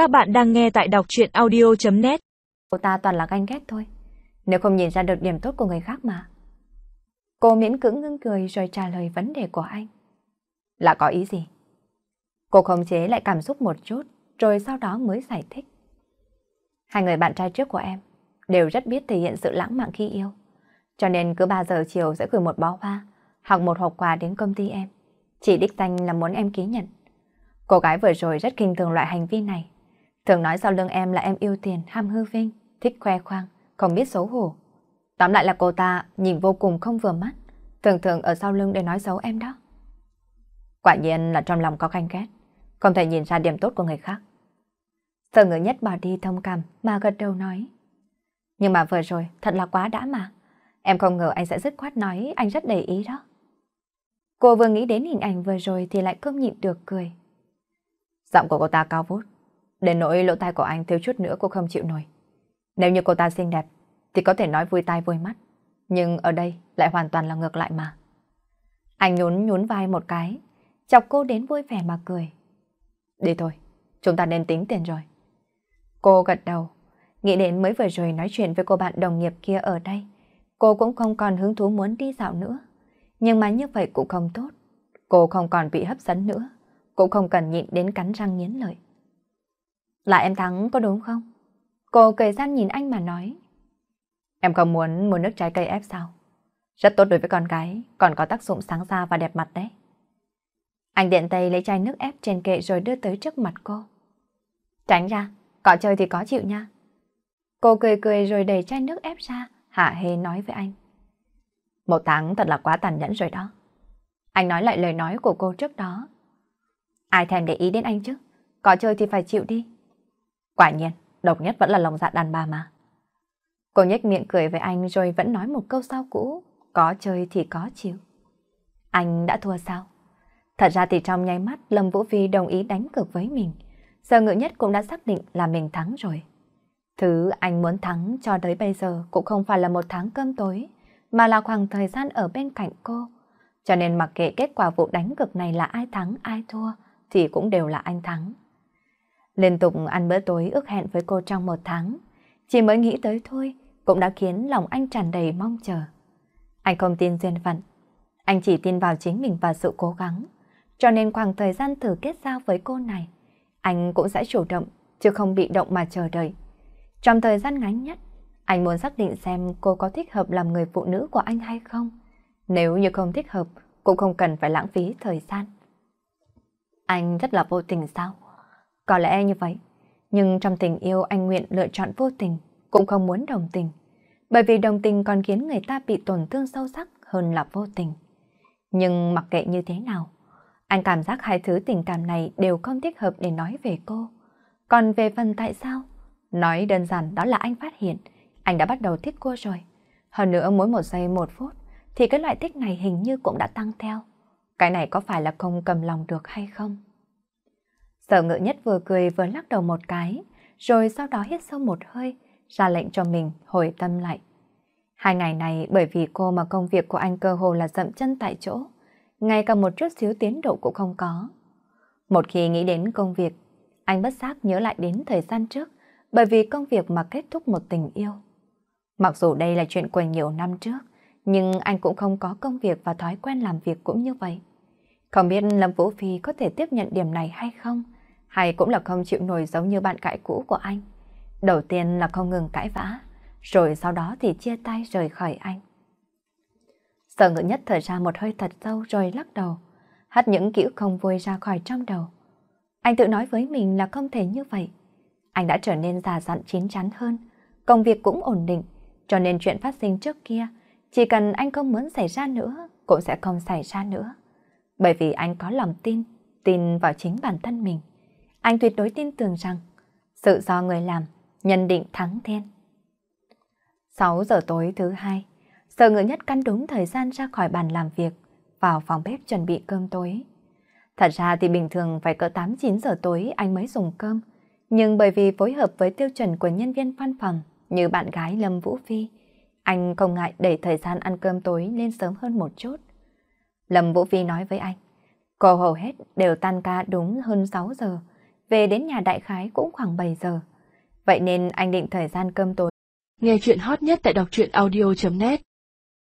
Các bạn đang nghe tại đọc chuyện audio.net Cô ta toàn là ganh ghét thôi. Nếu không nhìn ra được điểm tốt của người khác mà. Cô miễn cưỡng ngưng cười rồi trả lời vấn đề của anh. Là có ý gì? Cô khống chế lại cảm xúc một chút, rồi sau đó mới giải thích. Hai người bạn trai trước của em đều rất biết thể hiện sự lãng mạn khi yêu. Cho nên cứ 3 giờ chiều sẽ gửi một bó hoa hoặc một hộp quà đến công ty em. Chỉ đích danh là muốn em ký nhận. Cô gái vừa rồi rất kinh thường loại hành vi này. Thường nói sau lưng em là em yêu tiền, ham hư vinh, thích khoe khoang, không biết xấu hổ. Tóm lại là cô ta nhìn vô cùng không vừa mắt, thường thường ở sau lưng để nói xấu em đó. Quả nhiên là trong lòng có khanh ghét, không thể nhìn ra điểm tốt của người khác. Sở ngữ nhất bỏ đi thông cảm mà gật đầu nói. Nhưng mà vừa rồi thật là quá đã mà. Em không ngờ anh sẽ dứt khoát nói anh rất để ý đó. Cô vừa nghĩ đến hình ảnh vừa rồi thì lại không nhịn được cười. Giọng của cô ta cao vút, đến nỗi lỗ tai của anh thiếu chút nữa cô không chịu nổi. Nếu như cô ta xinh đẹp, thì có thể nói vui tai vui mắt. Nhưng ở đây lại hoàn toàn là ngược lại mà. Anh nhún nhún vai một cái, chọc cô đến vui vẻ mà cười. Đi thôi, chúng ta nên tính tiền rồi. Cô gật đầu, nghĩ đến mới vừa rồi nói chuyện với cô bạn đồng nghiệp kia ở đây. Cô cũng không còn hứng thú muốn đi dạo nữa. Nhưng mà như vậy cũng không tốt. Cô không còn bị hấp dẫn nữa. Cũng không cần nhịn đến cắn răng nghiến lợi. Là em thắng có đúng không? Cô cười gian nhìn anh mà nói. Em không muốn mua nước trái cây ép sao? Rất tốt đối với con gái, còn có tác dụng sáng da và đẹp mặt đấy. Anh điện tay lấy chai nước ép trên kệ rồi đưa tới trước mặt cô. Tránh ra, có chơi thì có chịu nha. Cô cười cười rồi đẩy chai nước ép ra, hạ hề nói với anh. Một tháng thật là quá tàn nhẫn rồi đó. Anh nói lại lời nói của cô trước đó. Ai thèm để ý đến anh chứ? Có chơi thì phải chịu đi. Quả nhiên, độc nhất vẫn là lòng dạ đàn bà mà. Cô nhếch miệng cười với anh rồi vẫn nói một câu sau cũ. Có chơi thì có chịu. Anh đã thua sao? Thật ra thì trong nháy mắt Lâm Vũ Phi đồng ý đánh cược với mình. Giờ ngự nhất cũng đã xác định là mình thắng rồi. Thứ anh muốn thắng cho tới bây giờ cũng không phải là một tháng cơm tối, mà là khoảng thời gian ở bên cạnh cô. Cho nên mặc kệ kết quả vụ đánh cược này là ai thắng ai thua, thì cũng đều là anh thắng. Liên tục ăn bữa tối ước hẹn với cô trong một tháng, chỉ mới nghĩ tới thôi, cũng đã khiến lòng anh tràn đầy mong chờ. Anh không tin duyên phận, anh chỉ tin vào chính mình và sự cố gắng. Cho nên khoảng thời gian thử kết giao với cô này, anh cũng sẽ chủ động, chứ không bị động mà chờ đợi. Trong thời gian ngắn nhất, anh muốn xác định xem cô có thích hợp làm người phụ nữ của anh hay không. Nếu như không thích hợp, cũng không cần phải lãng phí thời gian. Anh rất là vô tình sao? Có lẽ như vậy. Nhưng trong tình yêu anh nguyện lựa chọn vô tình, cũng không muốn đồng tình. Bởi vì đồng tình còn khiến người ta bị tổn thương sâu sắc hơn là vô tình. Nhưng mặc kệ như thế nào, anh cảm giác hai thứ tình cảm này đều không thích hợp để nói về cô. Còn về phần tại sao? Nói đơn giản đó là anh phát hiện anh đã bắt đầu thích cô rồi. Hơn nữa mỗi một giây một phút thì cái loại thích này hình như cũng đã tăng theo. Cái này có phải là không cầm lòng được hay không? Sở ngự nhất vừa cười vừa lắc đầu một cái, rồi sau đó hít sâu một hơi, ra lệnh cho mình hồi tâm lại. Hai ngày này bởi vì cô mà công việc của anh cơ hồ là dậm chân tại chỗ, ngay cả một chút xíu tiến độ cũng không có. Một khi nghĩ đến công việc, anh bất giác nhớ lại đến thời gian trước, bởi vì công việc mà kết thúc một tình yêu. Mặc dù đây là chuyện của nhiều năm trước, nhưng anh cũng không có công việc và thói quen làm việc cũng như vậy. Không biết Lâm Vũ Phi có thể tiếp nhận điểm này hay không, hay cũng là không chịu nổi giống như bạn cãi cũ của anh. Đầu tiên là không ngừng cãi vã, rồi sau đó thì chia tay rời khỏi anh. Sở ngữ nhất thở ra một hơi thật sâu rồi lắc đầu, hắt những kỹ không vui ra khỏi trong đầu. Anh tự nói với mình là không thể như vậy. Anh đã trở nên già dặn chín chắn hơn, công việc cũng ổn định, cho nên chuyện phát sinh trước kia, chỉ cần anh không muốn xảy ra nữa, cũng sẽ không xảy ra nữa. Bởi vì anh có lòng tin, tin vào chính bản thân mình. Anh tuyệt đối tin tưởng rằng, sự do người làm, nhân định thắng thiên. 6 giờ tối thứ hai, Sở ngựa nhất căn đúng thời gian ra khỏi bàn làm việc, vào phòng bếp chuẩn bị cơm tối. Thật ra thì bình thường phải cỡ 8-9 giờ tối anh mới dùng cơm, nhưng bởi vì phối hợp với tiêu chuẩn của nhân viên văn phòng như bạn gái Lâm Vũ Phi, anh không ngại đẩy thời gian ăn cơm tối lên sớm hơn một chút. Lâm Vũ Phi nói với anh, cô hầu hết đều tan ca đúng hơn 6 giờ, về đến nhà đại khái cũng khoảng 7 giờ. Vậy nên anh định thời gian cơm tối. Nghe chuyện hot nhất tại đọc truyện audio.net